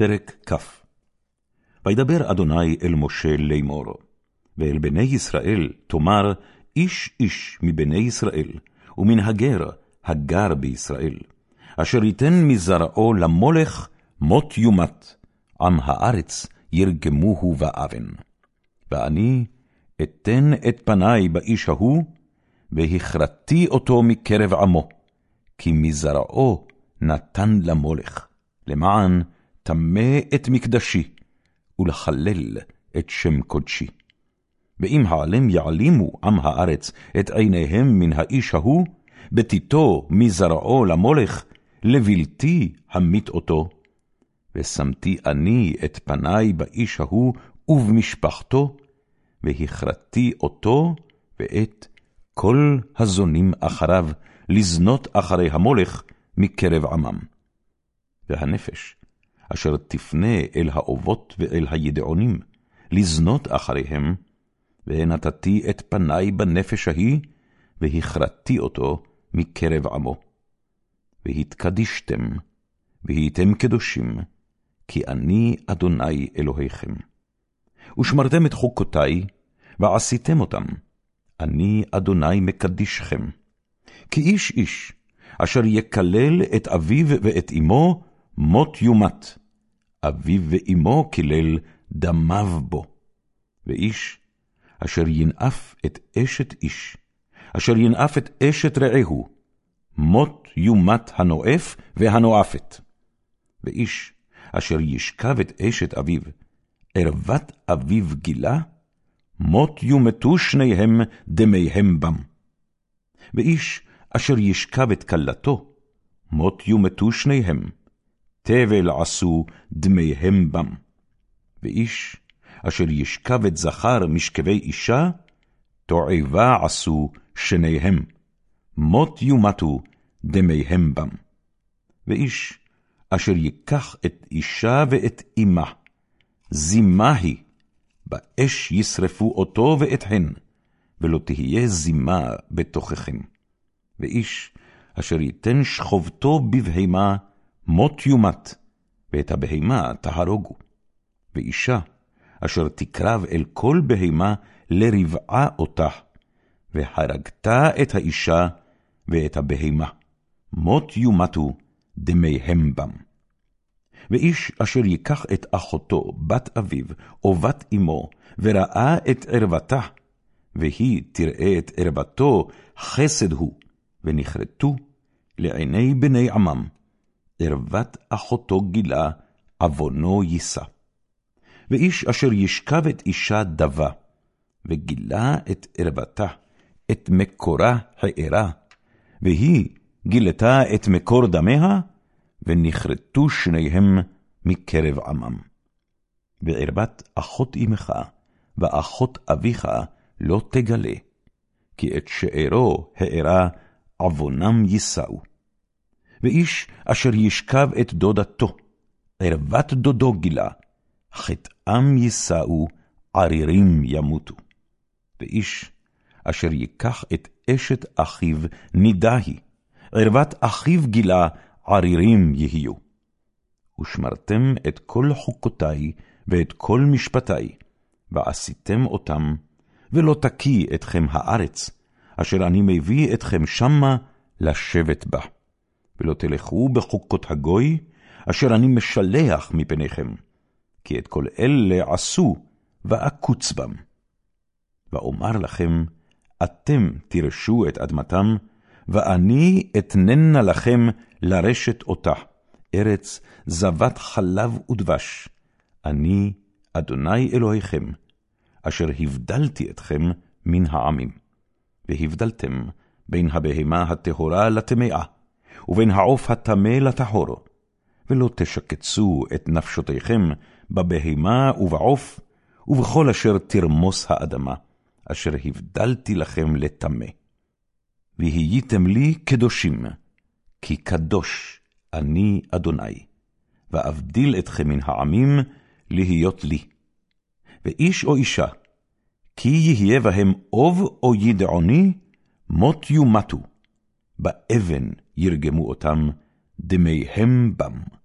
פרק כ. וידבר אדוני אל משה לאמור, ואל בני ישראל תאמר, איש איש מבני ישראל, ומן הגר הגר בישראל, אשר ייתן מזרעו למולך מות יומת, עם הארץ ירגמוהו באבן. ואני אתן את פני באיש ההוא, והכרתי אותו מקרב עמו, כי מזרעו נתן למולך, למען טמא את מקדשי, ולחלל את שם קודשי. ואם העלם יעלימו עם הארץ את עיניהם מן האיש ההוא, בתיתו מזרעו למולך, לבלתי המית אותו. ושמתי אני את פני באיש ההוא ובמשפחתו, והכרתי אותו ואת כל הזונים אחריו, לזנות אחרי המולך מקרב עמם. והנפש, אשר תפנה אל האובות ואל הידעונים, לזנות אחריהם, ונתתי את פני בנפש ההיא, והכרתי אותו מקרב עמו. והתקדישתם, והייתם קדושים, כי אני אדוני אלוהיכם. ושמרתם את חוקותי, ועשיתם אותם, אני אדוני מקדישכם. כי איש איש, אשר יקלל את אביו ואת אמו, מות יומת. אביו ואמו קילל דמיו בו. ואיש, אשר ינאף את אשת איש, אשר ינאף את אשת רעהו, מות יומת הנואף והנואפת. ואיש, אשר ישכב את אשת אביו, ערוות אביו גילה, מות יומתו שניהם דמיהם בם. ואיש, אשר ישכב את כלתו, מות יומתו שניהם, תבל עשו דמיהם בם. ואיש, אשר ישכב את זכר משכבי אישה, תועבה עשו שניהם, מות יומתו דמיהם בם. ואיש, אשר ייקח את אישה ואת אמה, זימה היא, באש ישרפו אותו ואת הן, ולא תהיה זימה בתוככם. ואיש, אשר ייתן שכבתו בבהמה, מות יומת, ואת הבהמה תהרוגו. ואישה, אשר תקרב אל כל בהמה לרבעה אותה, והרגת את האישה ואת הבהמה, מות יומתו דמיהם בם. ואיש אשר ייקח את אחותו, בת אביו, או בת אמו, וראה את ערוותה, והיא תראה את ערוותו, חסד הוא, ונכרתו לעיני בני עמם, ערוות אחותו גילה, עוונו יישא. ואיש אשר ישכב את אישה דבה, וגילה את ערוותה, את מקורה הארה, והיא גילתה את מקור דמיה, ונכרתו שניהם מקרב עמם. וערבת אחות אמך, ואחות אביך לא תגלה, כי את שארו הארה עוונם יישאו. ואיש אשר ישכב את דודתו, ערוות דודו גילה, חטאם יישאו, ערירים ימותו. ואיש אשר ייקח את אשת אחיו נידה היא, ערוות אחיו גילה, ערירים יהיו. ושמרתם את כל חוקותי ואת כל משפטי, ועשיתם אותם, ולא תקיא אתכם הארץ, אשר אני מביא אתכם שמה לשבת בה. ולא תלכו בחוקות הגוי, אשר אני משלח מפניכם, כי את כל אלה עשו, ואקוץ בם. ואומר לכם, אתם תירשו את אדמתם, ואני אתננה לכם לרשת אותה, ארץ זבת חלב ודבש. אני, אדוני אלוהיכם, אשר הבדלתי אתכם מן העמים. והבדלתם בין הבהמה הטהורה לטמאה, ובין העוף הטמא לטהור, ולא תשקצו את נפשותיכם בבהמה ובעוף, ובכל אשר תרמוס האדמה, אשר הבדלתי לכם לטמא. והייתם לי קדושים, כי קדוש אני אדוני, ואבדיל אתכם מן העמים להיות לי. ואיש או אישה, כי יהיה בהם אוב או ידעוני, מות יומתו, באבן ירגמו אותם, דמיהם בם.